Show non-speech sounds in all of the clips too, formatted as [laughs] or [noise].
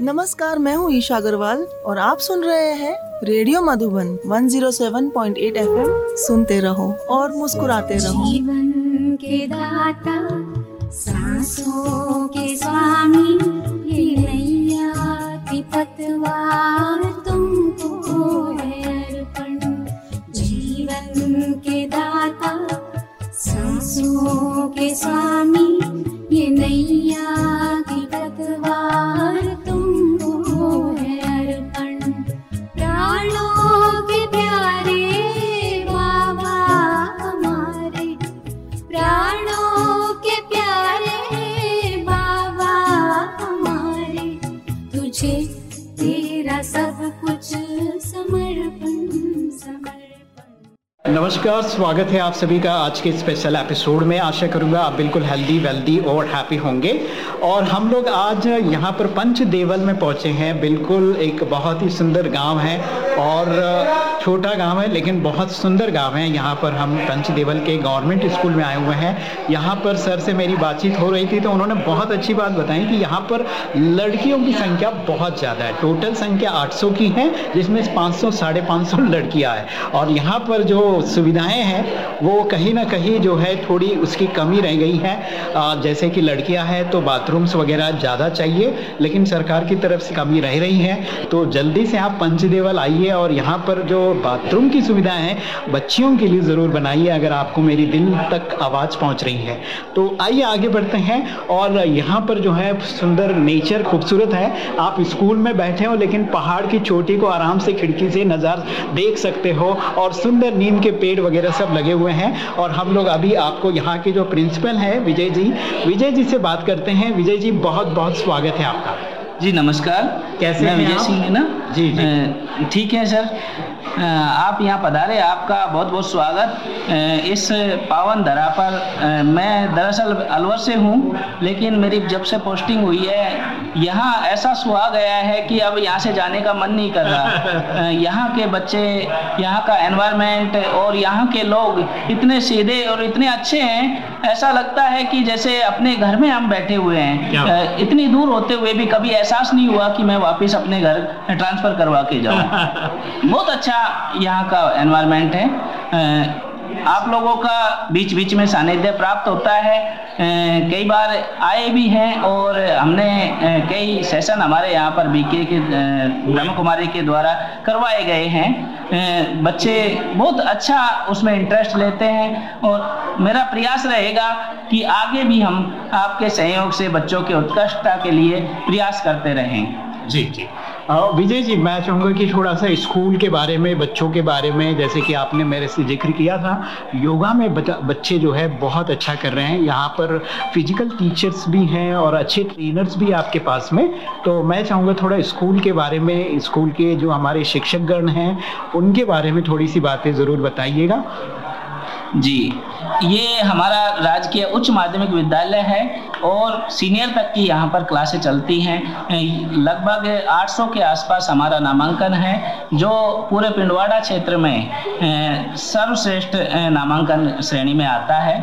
नमस्कार, मैं हूँ ईशा अग्रवाल और आप सुन रहे हैं रेडियो मधुबन 107.8 एफएम सुनते रहो और मुस्कुराते रहो। जीवन के दाता, सांसों के स्वामी के दाता, सांसों के स्वामी नमस्कार, स्वागत है आप सभी का आज के स्पेशल एपिसोड में। आशा करूँगा आप बिल्कुल हेल्दी वेल्दी और हैप्पी होंगे। और हम लोग आज यहाँ पर पंचदेवल में पहुँचे हैं। बिल्कुल एक बहुत ही सुंदर गाँव है और छोटा गाँव है, लेकिन बहुत सुंदर गाँव है। यहाँ पर हम पंचदेवल के गवर्नमेंट स्कूल में आए हुए हैं। यहाँ पर सर से मेरी बातचीत हो रही थी तो उन्होंने बहुत अच्छी बात बताई कि यहाँ पर लड़कियों की संख्या बहुत ज़्यादा है। टोटल संख्या 800 की है, जिसमें 500 साढ़े पाँच सौ लड़कियाँ हैं। और यहाँ पर जो सुविधाएँ हैं, वो कहीं ना कहीं जो है थोड़ी उसकी कमी रह गई है। जैसे कि लड़कियाँ हैं तो बाथरूम्स वगैरह ज़्यादा चाहिए, लेकिन सरकार की तरफ़ से कमी रह रही है। तो जल्दी से आप पंचदेवल आइए और यहाँ पर जो बाथरूम की सुविधा हैं। बच्चियों के लिए ज़रूर बनाइए अगर आपको मेरी दिल तक आवाज़ पहुँच रही है। तो आइए आगे बढ़ते हैं और यहाँ पर जो है सुंदर नेचर खूबसूरत है। आप स्कूल में बैठे हो लेकिन पहाड़ की चोटी को आराम से खिड़की से नज़ार देख सकते हो और सुंदर नीम के पेड़ वगैरह सब लगे हुए हैं और हम लोग अभी आपको यहाँ के जो प्रिंसिपल हैं विजय जी विजय जी से बात करते हैं। विजय जी बहुत बहुत स्वागत है आपका। जी नमस्कार। कैसे हैं विजय सिंह है ना? जी। ठीक है सर? आप यहाँ पधारे आपका बहुत बहुत स्वागत। इस पावन धरा पर मैं दरअसल अलवर से हूँ लेकिन मेरी जब से पोस्टिंग हुई है यहाँ ऐसा सुहा गया है कि अब यहाँ से जाने का मन नहीं कर रहा। यहाँ के बच्चे यहाँ का एनवायरनमेंट और यहाँ के लोग इतने सीधे और इतने अच्छे हैं ऐसा लगता है कि जैसे अपने घर में हम बैठे हुए हैं। इतनी दूर होते हुए भी कभी एहसास नहीं हुआ कि मैं वापस अपने घर ट्रांसफ़र करवा के जाऊँ। [laughs] बहुत अच्छा यहाँ का एनवायरनमेंट है। आप लोगों का बीच बीच में सानिध्य प्राप्त होता है। कई बार आए भी हैं और हमने कई सेशन हमारे यहाँ पर बीके के ब्रह्म कुमारी के द्वारा करवाए गए हैं। बच्चे बहुत अच्छा उसमें इंटरेस्ट लेते हैं और मेरा प्रयास रहेगा कि आगे भी हम आपके सहयोग से बच्चों के उत्कृष्टता के लिए प्रयास करते रहें। जी जी। विजय जी, मैं चाहूँगा कि थोड़ा सा स्कूल के बारे में, बच्चों के बारे में, जैसे कि आपने मेरे से ज़िक्र किया था, योगा में बच्चे जो है, बहुत अच्छा कर रहे हैं। यहाँ पर फ़िज़िकल टीचर्स भी हैं और अच्छे ट्रेनर्स भी आपके पास में। तो मैं चाहूँगा थोड़ा स्कूल के बारे में, स्कूल के जो हमारे शिक्षकगण हैं, उनके बारे में थोड़ी सी बातें ज़रूर बताइएगा। जी। ये हमारा राजकीय उच्च माध्यमिक विद्यालय है और सीनियर तक की यहाँ पर क्लासें चलती हैं। लगभग 800 के आसपास हमारा नामांकन है जो पूरे पिंडवाड़ा क्षेत्र में सर्वश्रेष्ठ नामांकन श्रेणी में आता है।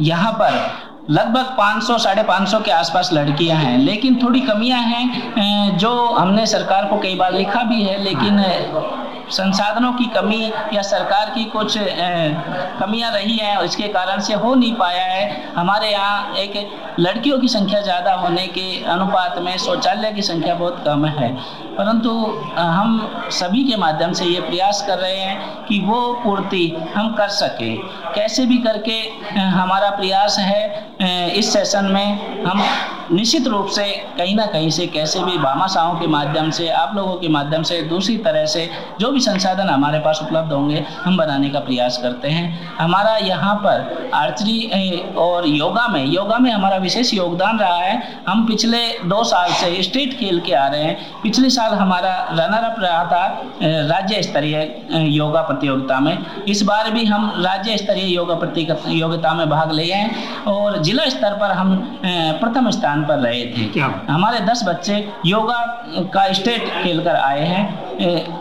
यहाँ पर लगभग 500 साढ़े पाँच के आसपास लड़कियाँ हैं लेकिन थोड़ी कमियाँ हैं जो हमने सरकार को कई बार लिखा भी है लेकिन संसाधनों की कमी या सरकार की कुछ कमियाँ रही हैं, इसके कारण से हो नहीं पाया है। हमारे यहाँ एक लड़कियों की संख्या ज़्यादा होने के अनुपात में शौचालय की संख्या बहुत कम है। परंतु हम सभी के माध्यम से ये प्रयास कर रहे हैं कि वो पूर्ति हम कर सकें। कैसे भी करके हमारा प्रयास है इस सेशन में हम निश्चित रूप से कहीं ना कहीं से, कैसे भी भामाशाहों के माध्यम से, आप लोगों के माध्यम से, दूसरी तरह से, जो भी संसाधन हमारे पास उपलब्ध होंगे हम बनाने का प्रयास करते हैं। हमारा यहाँ पर आर्चरी और योगा में योगा में हमारा विशेष योगदान रहा है। हम पिछले दो साल से स्टेट खेल के आ रहे हैं। पिछले साल हमारा रनर अप रहा था राज्य स्तरीय योगा प्रतियोगिता में। इस बार भी हम राज्य स्तरीय योगा प्रतियोगिता में भाग लिए हैं और जिला स्तर पर हम प्रथम स्थान पर रहे थे। हमारे दस बच्चे योगा का स्टेट खेल कर आए हैं।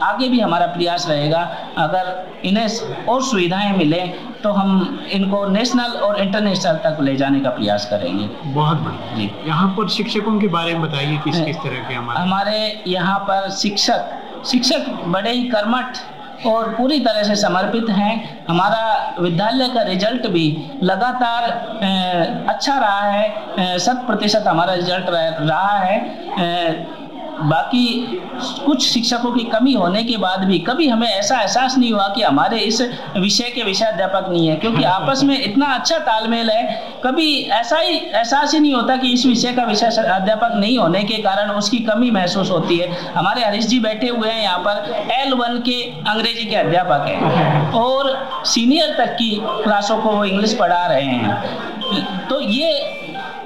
आगे भी हमारा प्रयास रहेगा। अगर इन्हें और सुविधाएँ मिलें तो हम इनको नेशनल और इंटरनेशनल तक ले जाने का प्रयास करेंगे। बहुत बढ़िया। जी। यहाँ पर शिक्षकों के बारे में बताइए किस किस तरह के हमारे हमारे यहाँ पर शिक्षक शिक्षक बड़े ही कर्मठ और पूरी तरह से समर्पित हैं। हमारा विद्यालय का रिज़ल्ट भी लगातार अच्छा रहा है। शत प्रतिशत हमारा रिज़ल्ट रहा है। बाकी कुछ शिक्षकों की कमी होने के बाद भी कभी हमें ऐसा एहसास नहीं हुआ कि हमारे इस विषय के विषय अध्यापक नहीं है क्योंकि आपस में इतना अच्छा तालमेल है कभी ऐसा ही एहसास ही नहीं होता कि इस विषय का विषय अध्यापक नहीं होने के कारण उसकी कमी महसूस होती है। हमारे हरीश जी बैठे हुए हैं यहाँ पर एल वन के अंग्रेज़ी के अध्यापक हैं और सीनियर तक की क्लासों को वो इंग्लिश पढ़ा रहे हैं। तो ये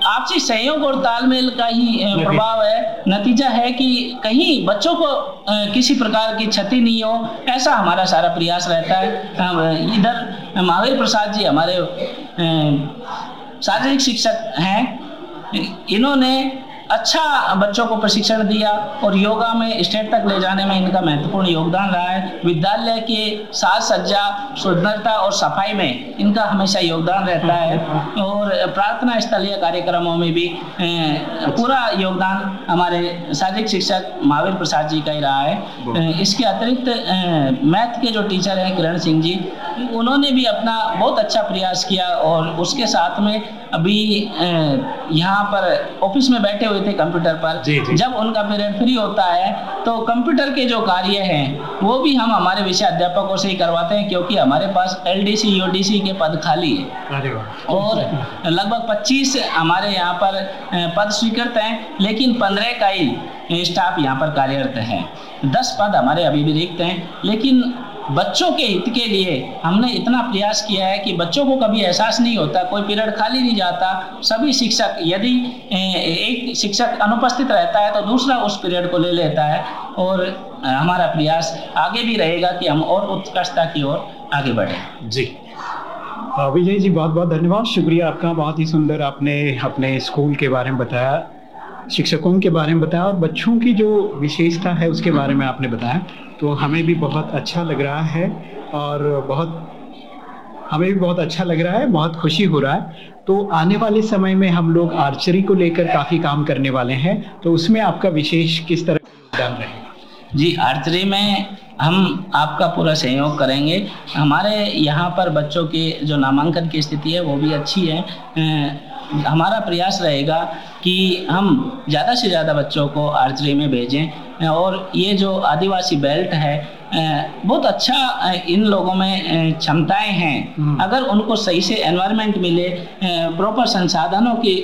आपसी सहयोग और तालमेल का ही प्रभाव है। नतीजा है कि कहीं बच्चों को किसी प्रकार की क्षति नहीं हो ऐसा हमारा सारा प्रयास रहता है। इधर महावीर प्रसाद जी हमारे शारीरिक शिक्षक हैं। इन्होंने अच्छा बच्चों को प्रशिक्षण दिया और योगा में स्टेट तक ले जाने में इनका महत्वपूर्ण योगदान रहा है। विद्यालय के साज सज्जा सुंदरता और सफ़ाई में इनका हमेशा योगदान रहता है। और प्रार्थना स्थलीय कार्यक्रमों में भी पूरा योगदान हमारे शारीरिक शिक्षक महावीर प्रसाद जी का ही रहा है। इसके अतिरिक्त मैथ के जो टीचर हैं किरण सिंह जी उन्होंने भी अपना बहुत अच्छा प्रयास किया और उसके साथ में अभी यहाँ पर ऑफ़िस में बैठे हुए थे कंप्यूटर पर। जी, जी। जब उनका पीरियड फ्री होता है तो कंप्यूटर के जो कार्य हैं वो भी हम हमारे विषय अध्यापकों से ही करवाते हैं क्योंकि हमारे पास एल डी सी के पद खाली है। और लगभग 25 हमारे यहाँ पर पद स्वीकृत हैं लेकिन 15 का ही स्टाफ यहाँ पर कार्यरत है। 10 पद हमारे अभी भी रिक्त हैं लेकिन बच्चों के हित के लिए हमने इतना प्रयास किया है कि बच्चों को कभी एहसास नहीं होता, कोई पीरियड खाली नहीं जाता। सभी शिक्षक, यदि एक शिक्षक अनुपस्थित रहता है तो दूसरा उस पीरियड को ले लेता है और हमारा प्रयास आगे भी रहेगा कि हम और उत्कृष्टता की ओर आगे बढ़ें। जी। विजय जी बहुत बहुत धन्यवाद। शुक्रिया आपका, बहुत ही सुंदर आपने अपने स्कूल के बारे में बताया। शिक्षकों के बारे में बताया और बच्चों की जो विशेषता है उसके बारे में आपने बताया तो हमें भी बहुत अच्छा लग रहा है और बहुत, हमें भी बहुत अच्छा लग रहा है, बहुत खुशी हो रहा है। तो आने वाले समय में हम लोग आर्चरी को लेकर काफ़ी काम करने वाले हैं तो उसमें आपका विशेष किस तरह योगदान रहेगा? जी, आर्चरी में हम आपका पूरा सहयोग करेंगे। हमारे यहाँ पर बच्चों की जो नामांकन की स्थिति है, वो भी अच्छी है। हमारा प्रयास रहेगा कि हम ज़्यादा से ज़्यादा बच्चों को आर्चरी में भेजें और ये जो आदिवासी बेल्ट है बहुत अच्छा इन लोगों में क्षमताएँ हैं। अगर उनको सही से एनवायरनमेंट मिले प्रॉपर संसाधनों की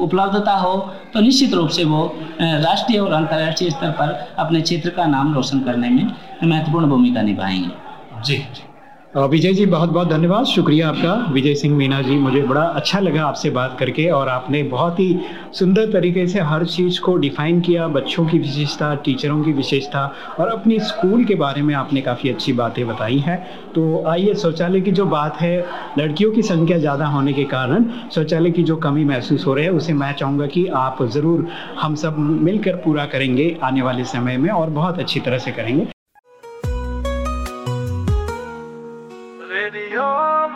उपलब्धता हो तो निश्चित रूप से वो राष्ट्रीय और अंतर्राष्ट्रीय स्तर पर अपने क्षेत्र का नाम रोशन करने में महत्वपूर्ण भूमिका निभाएँगे। जी जी। विजय जी, बहुत बहुत धन्यवाद। शुक्रिया आपका। विजय सिंह मीना जी, मुझे बड़ा अच्छा लगा आपसे बात करके और आपने बहुत ही सुंदर तरीके से हर चीज़ को डिफाइन किया, बच्चों की विशेषता, टीचरों की विशेषता और अपनी स्कूल के बारे में आपने काफ़ी अच्छी बातें बताई हैं। तो आइए, शौचालय की जो बात है, लड़कियों की संख्या ज़्यादा होने के कारण शौचालय की जो कमी महसूस हो रही है, उसे मैं चाहूँगा कि आप ज़रूर हम सब मिलकर पूरा करेंगे आने वाले समय में और बहुत अच्छी तरह से करेंगे।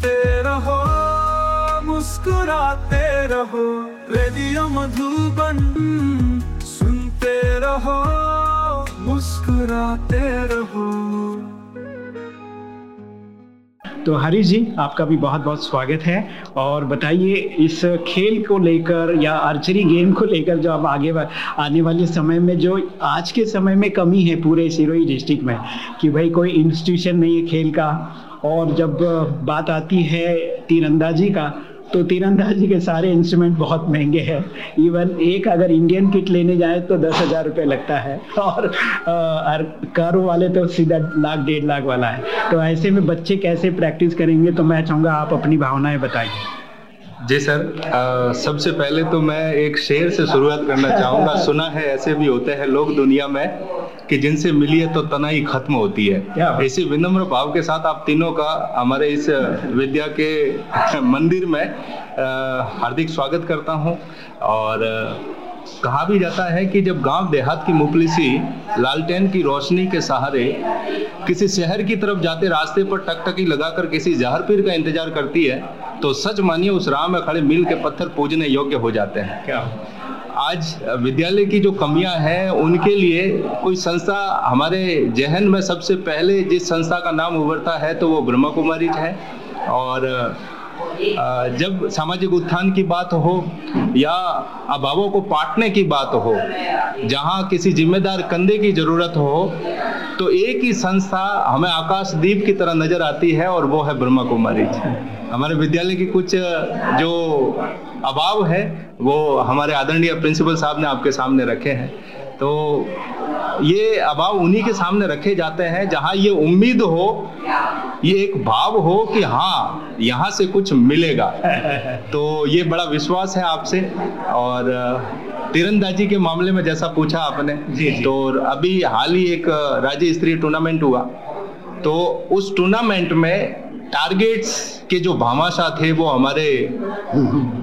सुनते रहो, मुस्कुराते रहो, रेडियो मधुबन सुनते रहो, मुस्कुराते रहो। तो हरीश जी, आपका भी बहुत बहुत स्वागत है। और बताइए, इस खेल को लेकर या आर्चरी गेम को लेकर जो अब आगे वा- आने वाले समय में, जो आज के समय में कमी है पूरे सिरोही डिस्ट्रिक्ट में, कि भाई कोई इंस्टीट्यूशन नहीं है खेल का। और जब बात आती है तीरंदाजी का तो तीरंदाजी के सारे इंस्ट्रूमेंट बहुत महँगे हैं। इवन एक अगर इंडियन किट लेने जाए तो दस हज़ार रुपये लगता है। और कार वाले तो सीधा लाख, डेढ़ लाख वाला है। तो ऐसे में बच्चे कैसे प्रैक्टिस करेंगे तो मैं चाहूँगा आप अपनी भावनाएँ बताइए। जी सर सबसे पहले तो मैं एक शेर से शुरुआत करना चाहूँगा। [laughs] सुना है ऐसे भी होते हैं लोग दुनिया में कि जिनसे मिली है तो तनाई खत्म होती है। इसी विनम्र भाव के साथ आप तीनों का हमारे इस विद्या के [laughs] मंदिर में हार्दिक स्वागत करता हूँ। और कहा भी जाता है कि जब गाँव देहात की मुफलिसी लालटेन की रोशनी के सहारे किसी शहर की तरफ़ जाते रास्ते पर टकटकी लगाकर किसी जहर पीर का इंतज़ार करती है तो सच मानिए उस राह में खड़े मिल के पत्थर पूजने योग्य हो जाते हैं। क्या? आज विद्यालय की जो कमियाँ हैं उनके लिए कोई संस्था हमारे जहन में सबसे पहले जिस संस्था का नाम उभरता है तो वो ब्रह्मा कुमारी है। और जब सामाजिक उत्थान की बात हो या अभावों को पाटने की बात हो, जहाँ किसी जिम्मेदार कंधे की ज़रूरत हो तो एक ही संस्था हमें आकाशदीप की तरह नज़र आती है और वो है ब्रह्मा कुमारी हमारे विद्यालय की कुछ जो अभाव है, वो हमारे आदरणीय प्रिंसिपल साहब ने आपके सामने रखे हैं। तो ये अभाव उन्हीं के सामने रखे जाते हैं जहाँ ये उम्मीद हो ये एक भाव हो कि हाँ यहाँ से कुछ मिलेगा। [laughs] तो ये बड़ा विश्वास है आपसे। और तीरंदाजी के मामले में जैसा पूछा आपने जी, जी। तो अभी हाल ही एक राज्य स्तरीय टूर्नामेंट हुआ। तो उस टूर्नामेंट में टारगेट्स के जो भामाशाह थे वो हमारे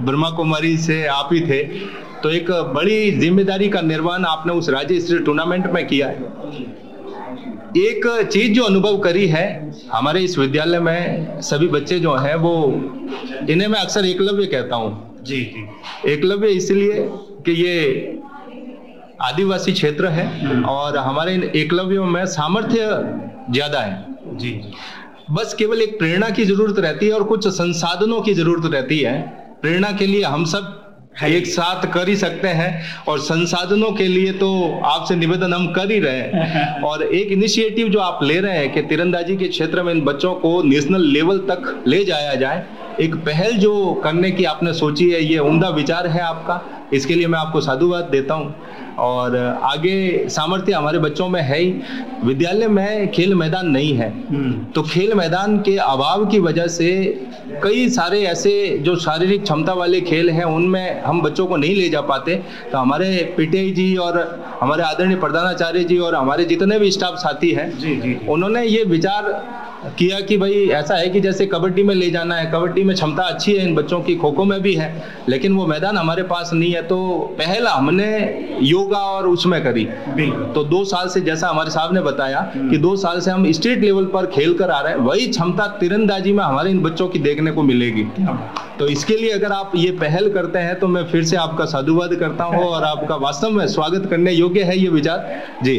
ब्रह्मा कुमारी से आप ही थे। तो एक बड़ी ज़िम्मेदारी का निर्वहन आपने उस राज्य स्तरीय टूर्नामेंट में किया है। एक चीज़ जो अनुभव करी है हमारे इस विद्यालय में सभी बच्चे जो हैं वो इन्हें मैं अक्सर एकलव्य कहता हूँ। जी जी। एकलव्य इसलिए कि ये आदिवासी क्षेत्र है और हमारे इन एकलव्यों में सामर्थ्य ज़्यादा है। जी। बस केवल एक प्रेरणा की ज़रूरत रहती है और कुछ संसाधनों की ज़रूरत रहती है। प्रेरणा के लिए हम सब एक साथ कर ही सकते हैं और संसाधनों के लिए तो आपसे निवेदन हम कर ही रहे हैं। [laughs] और एक इनिशिएटिव जो आप ले रहे हैं कि तिरंदाजी के क्षेत्र में इन बच्चों को नेशनल लेवल तक ले जाया जाए एक पहल जो करने की आपने सोची है ये उम्दा विचार है आपका? इसके लिए मैं आपको साधुवाद देता हूँ। और आगे सामर्थ्य हमारे बच्चों में है ही। विद्यालय में खेल मैदान नहीं है। हम्म। तो खेल मैदान के अभाव की वजह से कई सारे ऐसे जो शारीरिक क्षमता वाले खेल हैं उनमें हम बच्चों को नहीं ले जा पाते। तो हमारे पीटीआई जी और हमारे आदरणीय प्रधानाचार्य जी और हमारे जितने भी स्टाफ साथी हैं। उन्होंने ये विचार किया कि भाई ऐसा है कि जैसे कबड्डी में ले जाना है कबड्डी में क्षमता अच्छी है इन बच्चों की खो खो में भी है लेकिन वो मैदान हमारे पास नहीं है। तो पहला हमने योगा और उसमें करी। तो दो साल से जैसा हमारे साहब ने बताया कि दो साल से हम स्टेट लेवल पर खेल कर आ रहे हैं वही क्षमता तीरंदाजी में हमारे इन बच्चों की देखने को मिलेगी। तो इसके लिए अगर आप ये पहल करते हैं तो मैं फिर से आपका साधुवाद करता हूँ और आपका वास्तव में स्वागत करने योग्य है ये विचार। जी।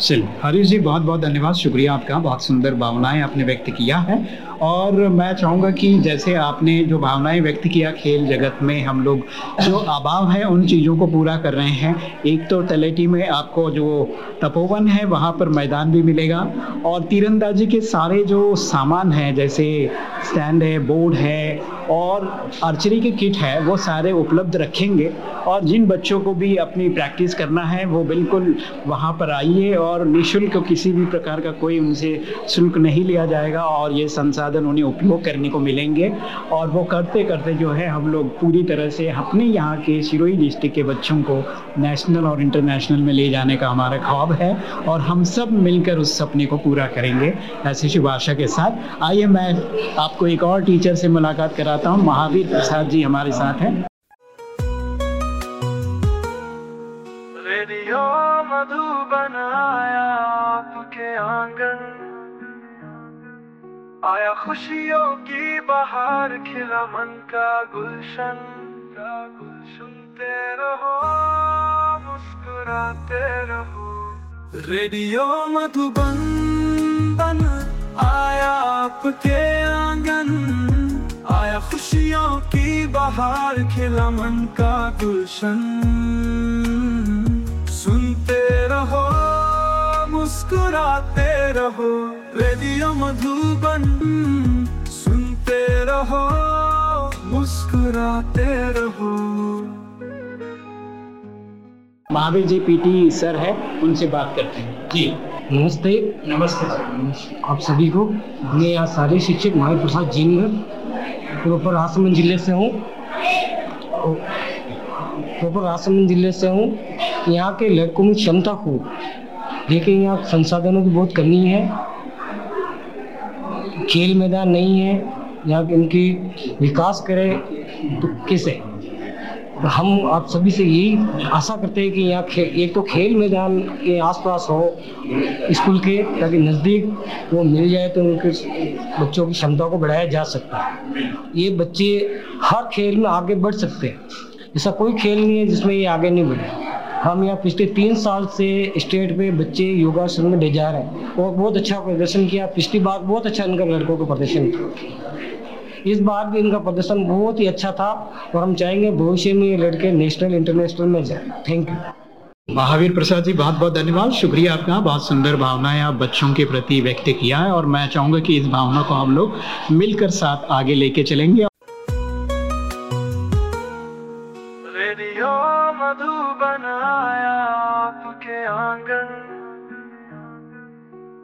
चलिए, हरीश जी, बहुत बहुत धन्यवाद। शुक्रिया आपका। बहुत सुंदर भावनाएँ आपने व्यक्त किया है। और मैं चाहूँगा कि जैसे आपने जो भावनाएँ व्यक्त किया, खेल जगत में हम लोग जो अभाव है, उन चीज़ों को पूरा कर रहे हैं। एक तो तलेटी में आपको जो तपोवन है, वहाँ पर मैदान भी मिलेगा। और तीरंदाजी के सारे जो सामान हैं, जैसे स्टैंड है बोर्ड है, और आर्चरी के किट है, वो सारे उपलब्ध रखेंगे और जिन बच्चों को भी अपनी प्रैक्टिस करना है, वो बिल्कुल वहाँ पर आइए और निःशुल्क किसी भी प्रकार का कोई उनसे शुल्क नहीं लिया जाएगा और ये संसाधन उन्हें उपयोग करने को मिलेंगे। और वो करते करते जो है, हम लोग पूरी तरह से अपने यहाँ के सिरोही डिस्ट्रिक्ट के बच्चों को नेशनल और इंटरनेशनल में ले जाने का हमारा ख्वाब है और हम सब मिलकर उस सपने को पूरा करेंगे। ऐसी शुभ आशा के साथ, आइए मैं आपको एक और टीचर से मुलाकात कराता हूँ महावीर प्रसाद जी हमारे साथ हैं। रेडियो आया आपके आँगन। आया खुशियों की बहार, खिला मन का गुलशन। का गुल सुनते रहो, मुस्कुराते रहो। रेडियो मधुबन। बहार खिला मन का गुलशन। सुनते रहो मुस्कुराते रहो रेडियो मधुबन। सुनते रहो मुस्कुराते रहो। महावीर जी पीटी सर है उनसे बात करते हैं। जी। नमस्ते। नमस्ते। सर आप सभी को। मैं यहाँ सारे शिक्षक महावीर प्रसाद जीनगर प्रॉपर राजसमंद ज़िले से हूँ। प्रॉपर राजसमंद ज़िले से हूँ। यहाँ के लड़कों में क्षमता खूब। लेकिन यहाँ संसाधनों की बहुत कमी है। खेल मैदान नहीं है। यहाँ के इनकी विकास करें तो कैसे? हम आप सभी से यही आशा करते हैं कि यहाँ एक तो खेल मैदान के आसपास हो, स्कूल के, ताकि नज़दीक वो मिल जाए तो उनके बच्चों की क्षमता को बढ़ाया जा सकता है। ये बच्चे हर खेल में आगे बढ़ सकते हैं। ऐसा कोई खेल नहीं है जिसमें ये आगे नहीं बढ़े। हम यहाँ पिछले तीन साल से स्टेट पे बच्चे योगासन में ले जा रहे हैं। और बहुत अच्छा प्रदर्शन किया, पिछली बार बहुत अच्छा इनका लड़कों का प्रदर्शन किया इस बार भी इनका प्रदर्शन बहुत ही अच्छा था और हम चाहेंगे भविष्य में ये लड़के नेशनल इंटरनेशनल में जाए। थैंक यू महावीर प्रसाद जी बहुत बहुत धन्यवाद। शुक्रिया आपका। बहुत सुंदर भावनाएँ आप बच्चों के प्रति व्यक्त किया है और मैं चाहूँगा कि इस भावना को हम लोग मिलकर साथ आगे लेके चलेंगे। रेडियो मधुबन आया आपके आँगन।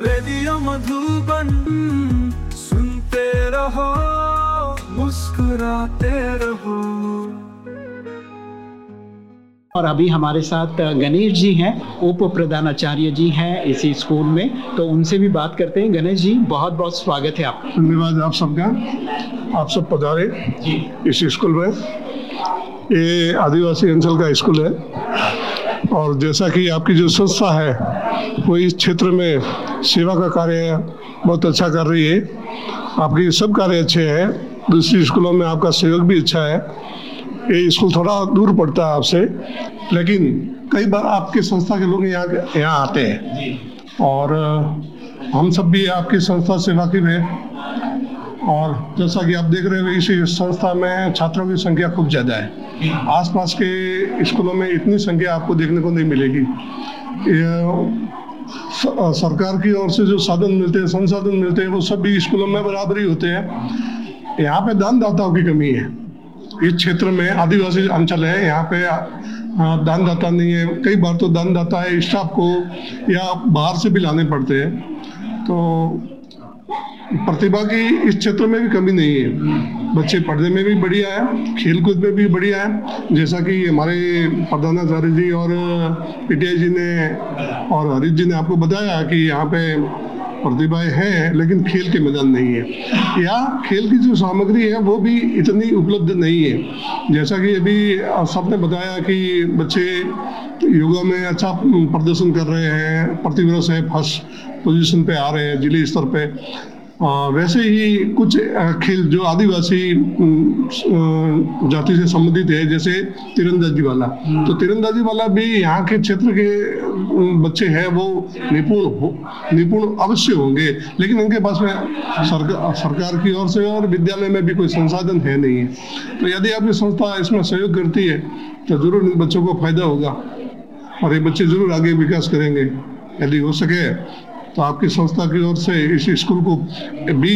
रेडियो मधुबन सुनते रहो मुस्कुराते रहो। और अभी हमारे साथ गणेश जी हैं उप प्रधानाचार्य जी हैं इसी स्कूल में तो उनसे भी बात करते हैं। गणेश जी बहुत बहुत स्वागत है आपका। धन्यवाद आप सबका। आप सब पधारे जी। इस स्कूल में। ये आदिवासी अंचल का स्कूल है। और जैसा कि आपकी जो संस्था है वो इस क्षेत्र में सेवा का कार्य बहुत अच्छा कर रही है। आपके सब कार्य अच्छे हैं। दूसरी स्कूलों में आपका सहयोग भी अच्छा है। ये स्कूल थोड़ा दूर पड़ता है आपसे, लेकिन कई बार आपकी संस्था के लोग यहाँ यहाँ आते हैं। और हम सब भी आपकी संस्था से वाकिफ हैं और जैसा कि आप देख रहे हो, इसी संस्था में छात्रों की संख्या खूब ज़्यादा है। आसपास के स्कूलों में इतनी संख्या आपको देखने को नहीं मिलेगी। सरकार की ओर से जो साधन मिलते हैं, संसाधन मिलते हैं, वो सभी स्कूलों में बराबरी होते हैं। यहाँ पे दानदाताओं की कमी है। इस क्षेत्र में आदिवासी अंचल है, यहाँ पे दानदाता नहीं है। कई बार तो दानदाता है, स्टाफ को या बाहर से भी लाने पड़ते हैं। तो प्रतिभा की इस क्षेत्र में भी कमी नहीं है। बच्चे पढ़ने में भी बढ़िया है खेल कूद में भी बढ़िया है। जैसा कि हमारे प्रधानाचार्य जी और पीटीआई जी ने और हरीश जी ने आपको बताया कि यहाँ पे प्रतिभाएँ हैं, लेकिन खेल के मैदान नहीं है। या खेल की जो सामग्री है, वो भी इतनी उपलब्ध नहीं है। जैसा कि अभी सबने बताया कि बच्चे योगा में अच्छा प्रदर्शन कर रहे हैं प्रतिवर्ष है फ़र्स्ट पोजीशन पे आ रहे हैं, ज़िले स्तर पे। वैसे ही कुछ खेल जो आदिवासी जाति से संबंधित है जैसे तीरंदाजी वाला। तो तीरंदाजी वाला भी यहाँ के क्षेत्र के बच्चे हैं वो निपुण हो निपुण अवश्य होंगे। लेकिन इनके पास में सरकार सरकार की ओर से और विद्यालय में भी कोई संसाधन है नहीं है। तो यदि आपकी संस्था इसमें सहयोग करती है तो ज़रूर इन बच्चों को फ़ायदा होगा। और ये बच्चे ज़रूर आगे विकास करेंगे यदि हो सके। तो आपकी संस्था की ओर से इस स्कूल को भी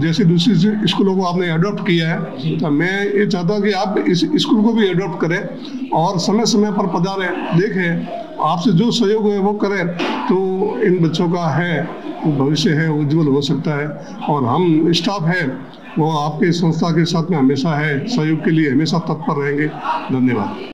जैसे दूसरी स्कूलों को आपने अडोप्ट किया है तो मैं ये चाहता हूँ कि आप इस स्कूल को भी अडोप्ट करें और समय समय पर पधारें, देखें, आपसे जो सहयोग है वो करें तो इन बच्चों का है, भविष्य है, उज्जवल हो सकता है और हम स्टाफ है, वो आपके संस्था के साथ में हमेशा है, सहयोग के लिए हमेशा तत्पर रहेंगे। धन्यवाद।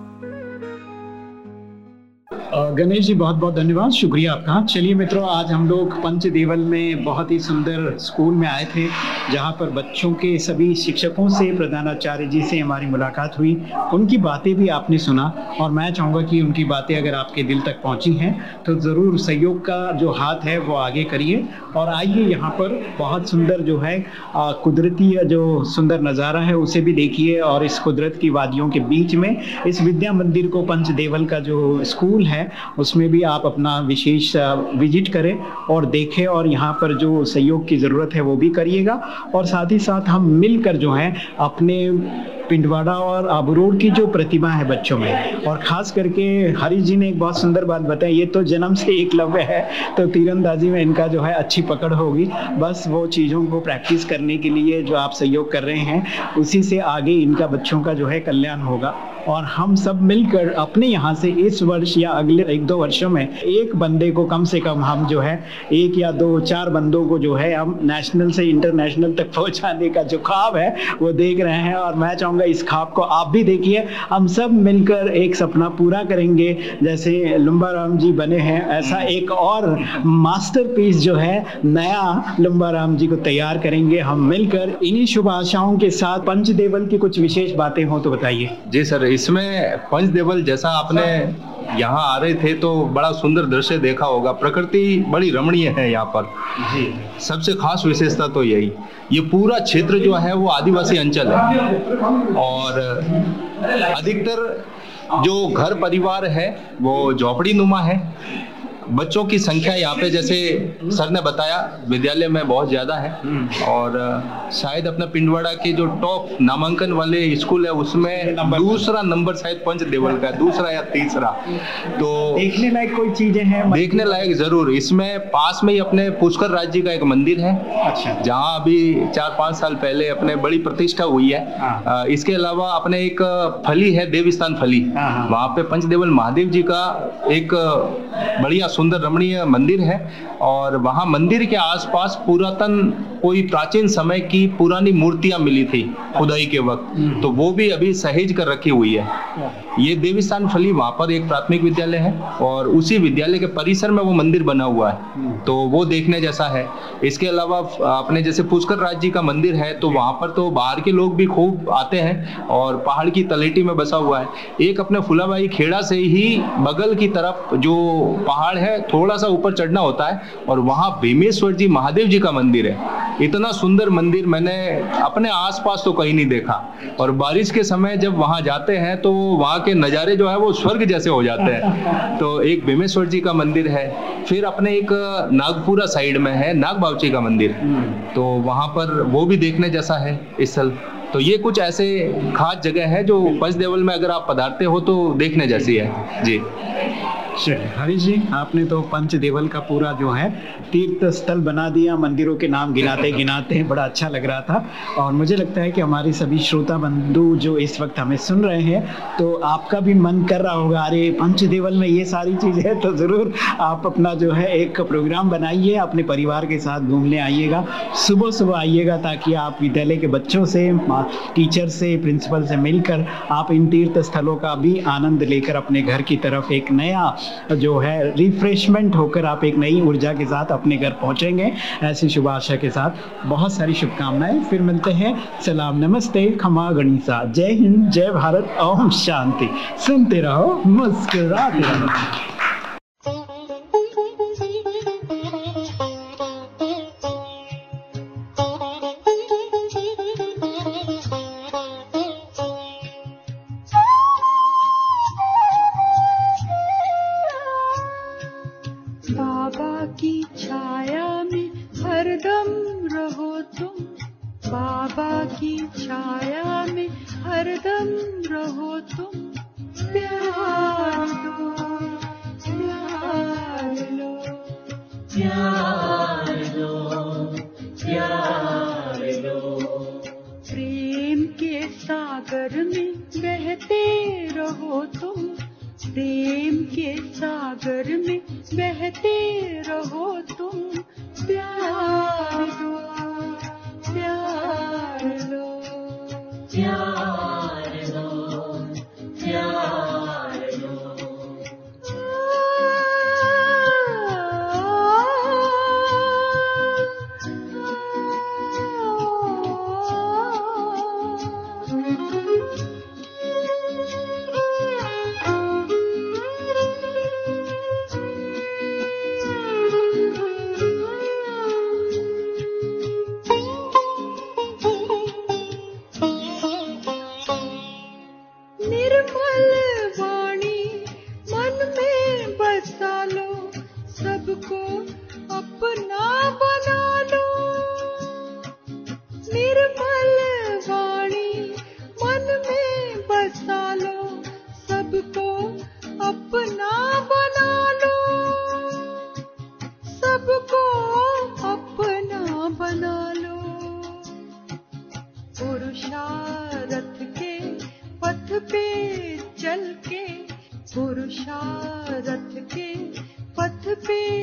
गणेश जी, बहुत बहुत धन्यवाद। शुक्रिया आपका। चलिए मित्रों, आज हम लोग पंचदेवल में बहुत ही सुंदर स्कूल में आए थे, जहाँ पर बच्चों के सभी शिक्षकों से, प्रधानाचार्य जी से हमारी मुलाकात हुई। उनकी बातें भी आपने सुना, और मैं चाहूँगा कि उनकी बातें अगर आपके दिल तक पहुँची हैं तो ज़रूर सहयोग का जो हाथ है, वो आगे करिए। और आइए यहाँ पर बहुत सुंदर जो है कुदरती जो सुंदर नज़ारा है, उसे भी देखिए, और इस कुदरत की वादियों के बीच में, इस विद्या मंदिर को पंचदेवल का जो स्कूल है, उसमें भी आप अपना विशेष विज़िट करें और देखें और यहाँ पर जो सहयोग की ज़रूरत है वो भी करिएगा। और साथ ही साथ हम मिलकर जो हैं, अपने पिंडवाड़ा और आबूरोड की जो प्रतिभा है बच्चों में। और खास करके हरी जी ने एक बहुत सुंदर बात बताई, ये तो जन्म से एकलव्य है तो तीरंदाजी में इनका जो है अच्छी पकड़ होगी। बस वो चीज़ों को प्रैक्टिस करने के लिए जो आप सहयोग कर रहे हैं, उसी से आगे इनका बच्चों का जो है कल्याण होगा। और हम सब मिलकर अपने यहाँ से इस वर्ष या अगले एक दो वर्षों में एक बंदे को कम से कम हम जो है, एक या दो, चार बंदों को जो है हम नेशनल से इंटरनेशनल तक [laughs] पहुँचाने का जो ख्वाब है, वो देख रहे हैं। और मैं चाहूँगा इस ख्वाब को। आप भी देखिए हम सब मिलकर एक सपना पूरा करेंगे। जैसे लुम्बा राम जी बने हैं ऐसा एक और मास्टरपीस जो है नया लुम्बा राम जी को तैयार करेंगे। हम मिलकर इन्हीं शुभ आशाओं के साथ पंचदेवल की कुछ विशेष बातें हो तो बताइए। जी सर इसमें पंचदेवल जैसा आपने यहाँ आ रहे थे तो बड़ा सुंदर दृश्य देखा होगा। प्रकृति बड़ी रमणीय है यहाँ पर। सबसे खास विशेषता तो यही। ये पूरा क्षेत्र जो है वो आदिवासी अंचल है। और अधिकतर जो घर परिवार है वो झोपड़ी नुमा है। बच्चों की संख्या यहाँ पे जैसे सर ने बताया विद्यालय में बहुत ज़्यादा है। और शायद अपना पिंडवाड़ा के जो टॉप नामांकन वाले स्कूल है उसमें दूसरा नंबर शायद पंचदेवल का दूसरा या तीसरा। तो देखने लायक कोई चीज़ें हैं? देखने लायक ज़रूर। इसमें पास में ही अपने पुष्कर राज जी का एक मंदिर है अच्छा। जहाँ अभी चार पाँच साल पहले अपने बड़ी प्रतिष्ठा हुई है। हाँ। इसके अलावा अपने एक फली है देवस्थान फली। हाँ, हाँ। वहाँ पे पंचदेवल महादेव जी का एक बढ़िया सुंदर रमणीय मंदिर है और वहाँ मंदिर के आसपास पुरातन कोई प्राचीन समय की पुरानी मूर्तियाँ मिली थी खुदाई के वक्त। तो वो भी अभी सहेज कर रखी हुई है। ये देवीस्थान फली वहाँ पर एक प्राथमिक विद्यालय है और उसी विद्यालय के परिसर में वो मंदिर बना हुआ है। तो वो देखने जैसा है। इसके अलावा अपने जैसे पुष्कर राज जी का मंदिर है तो वहाँ पर तो बाहर के लोग भी खूब आते हैं और पहाड़ की तलेटी में बसा हुआ है। एक अपने फुलाबाई खेड़ा से ही बगल की तरफ़ जो पहाड़ है थोड़ा सा ऊपर चढ़ना होता है और वहाँ भीमेश्वर जी महादेव जी का मंदिर है। इतना सुंदर मंदिर मैंने अपने आसपास तो कहीं नहीं देखा। और बारिश के समय जब वहाँ जाते हैं तो वहाँ के नज़ारे जो है वो स्वर्ग जैसे हो जाते हैं। [laughs] तो एक भीमेश्वर जी का मंदिर है फिर अपने एक नागपुरा साइड में है नाग बावची का मंदिर। तो वहाँ पर वो भी देखने जैसा है इस स्थल तो ये कुछ ऐसे खास जगह है जो पंचदेवल में अगर आप पधारते हो तो देखने जैसी है। जी। चलिए हरीश जी आपने तो पंचदेवल का पूरा जो है तीर्थ स्थल बना दिया मंदिरों के नाम गिनाते [laughs] गिनाते हैं बड़ा अच्छा लग रहा था। और मुझे लगता है कि हमारे सभी श्रोता बंधु जो इस वक्त हमें सुन रहे हैं तो आपका भी मन कर रहा होगा अरे पंचदेवल में ये सारी चीज़ है तो ज़रूर आप अपना जो है एक प्रोग्राम बनाइए अपने परिवार के साथ घूमने आइएगा सुबह सुबह आइएगा ताकि आप विद्यालय के बच्चों से टीचर से प्रिंसिपल से मिलकर आप इन तीर्थ स्थलों का भी आनंद लेकर अपने घर की तरफ़ एक नया जो है रिफ्रेशमेंट होकर आप एक नई ऊर्जा के साथ अपने घर पहुँचेंगे। ऐसी शुभ आशा के साथ बहुत सारी शुभकामनाएँ। फिर मिलते हैं। सलाम, नमस्ते, खमा गणिसा। जय हिंद, जय भारत। ओम शांति। सुनते रहो, मुस्कुराते रहो। be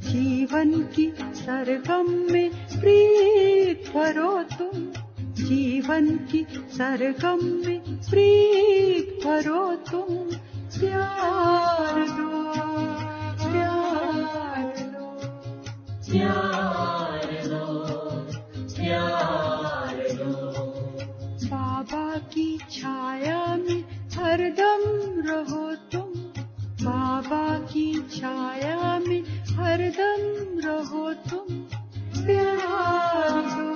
जीवन की सरगम में प्रीत भरो तुम। जीवन की सरगम में प्रीत भरो तुम। प्यार दो प्यार दो प्यार दो प्यार दो बाबा की छाया में हरदम रहो तुम। बाबा की छाया में हरदम रहो तुम प्यार